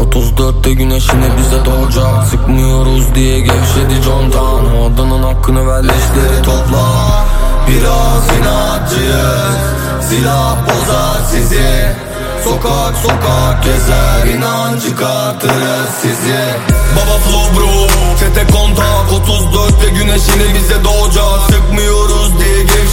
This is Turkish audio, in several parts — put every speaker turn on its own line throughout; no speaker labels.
34'te güneşine bize doğacak. Sıkmıyoruz diye gevşedi contan. Adanın hakkını ver leşleri topla. Biraz inatçıyız Silah bozar sizi. Sokak sokak gezer inan çıkartırız sizi. Baba flow bro Çete kontak. 34'te güneşini bize doğacak. Sıkmıyoruz diye gevşedi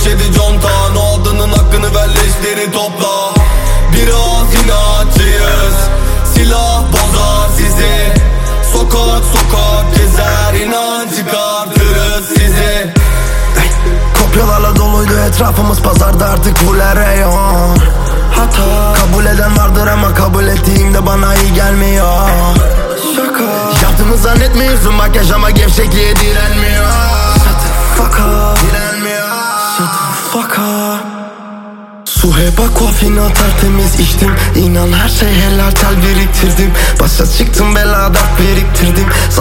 etrafımız pazarda artık full reyon Hata. Kabul eden vardır ama kabul ettiğimde bana iyi gelmiyor. Şaka. Yaptığımı zannetme yüzüm makyaj ama gevşekliğe direnmiyor. Shut the fuck up. Direnmiyor. Shut the fuck up. Suheba kofina tertemiz içtim. İnan her şey helal tel biriktirdim. Başa çıktım bela dert biriktirdim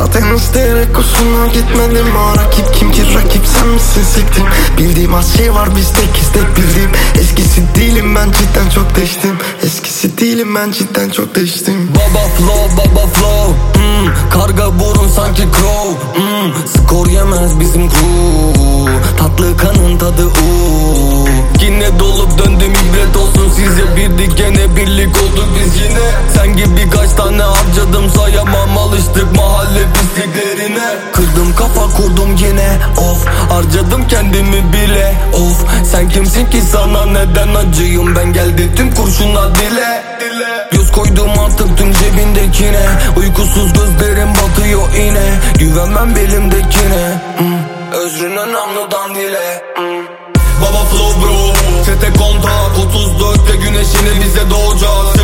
Zaten isteyerek kusuna gitmedim. O rakip kim ki rakip sen misin? Siktim Bildiğim az şey var biz tek istek bildiğim Eskisi değilim ben cidden çok değiştim. Eskisi değilim ben cidden çok değiştim.
Baba flow baba flow. Hmm, Karga burun sanki crow. Hmm, Skor yemez bizim crew. Tatlı kanın tadı uuu ibret olsun size Bir gene birlik olduk biz yine. Sen gibi kaç tane harcadım sayamam Alıştık mahalle pisliklerine. Kırdım kafa kurdum yine of. Harcadım kendimi bile of. Sen kimsin ki sana neden acıyım? Ben geldi tüm kurşunlar dile. Göz koydum artık tüm cebindekine. Uykusuz gözlerim batıyor yine. Güvenmem belimdekine. Hmm. Özrüne namludan dile. Hmm. Baba flow bro Çete kontak 34'te güneşini bize doğacak